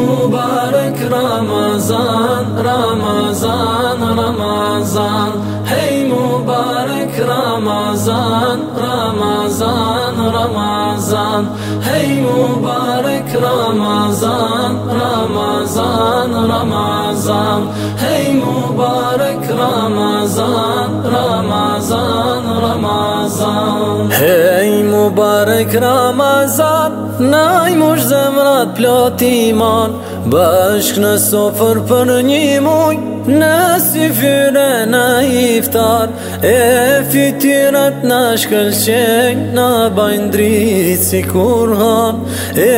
مبارك رمضان رمضان رمضان هي مبارك رمضان رمضان رمضان هي مبارك رمضان رمضان رمضان هي مبارك رمضان رمضان Kërëk Ramazan, në zemrat plot iman Bashk në sofer për një muj, në si fyre në iftar E fitirat në shkëllqen, në bajnë dritë si kur han E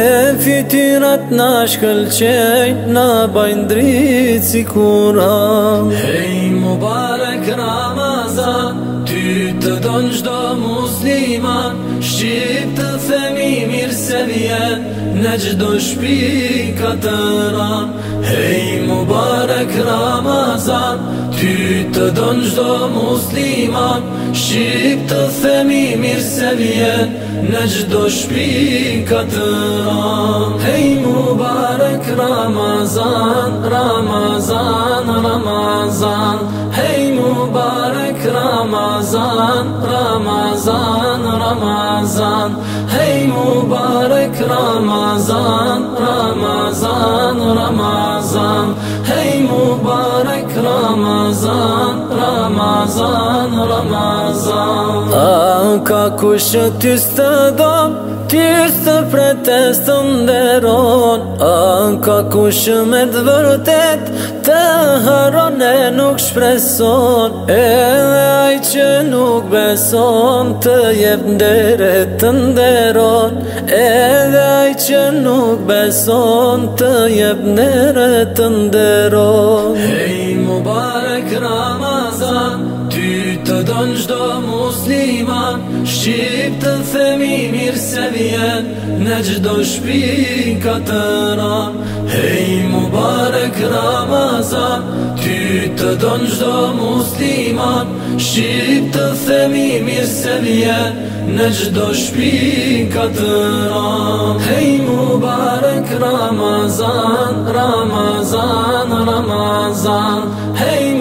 fitirat në shkëllqen, në bajnë dritë si kur han Hej, don çdo musliman shqip të themi mirë se vjen në çdo shtëpi katëra hey mubarak ramazan ty të don çdo musliman shqip të themi mirë السبيان نجدش بيك ترام هي مبارك رمضان رمضان رمضان هي مبارك رمضان رمضان رمضان هي مبارك رمضان رمضان رمضان هي مبارك Ramazan, Ramazan, Ramazan A ka kush të stëdoj gjithë të pretes të nderon A ka kushë me të vërtet Të haron e nuk shpreson E dhe aj që nuk beson Të jep ndere të nderon E dhe aj që nuk beson Të jep ndere të nderon Hej, mu Ramazan Dërdon gjdo musliman Shqip të themi mirë se vjen Në gjdo shpika të ran Hej mu Ramazan Ty të don gjdo musliman Shqip të themi mirë se vjen Në gjdo shpika të ran Hej mu Ramazan Ramazan, Ramazan Hej mu Ramazan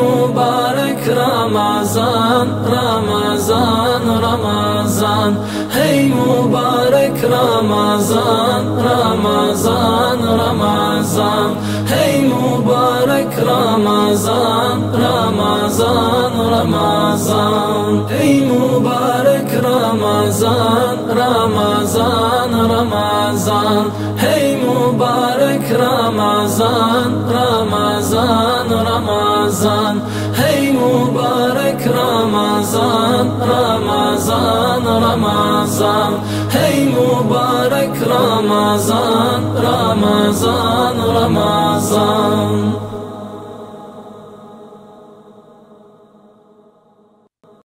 Ramazan, Ramazan, Ramazan Hey mübarek Ramazan, Ramazan, Ramazan Hey mübarek Ramazan, Ramazan, Ramazan Hey mübarek Ramazan, Ramazan, Ramazan Hey mübarek Ramazan, Ramazan, Ramazan Ramazan Hey mübarek Ramazan Ramazan Ramazan Hey mübarek Ramazan Ramazan Ramazan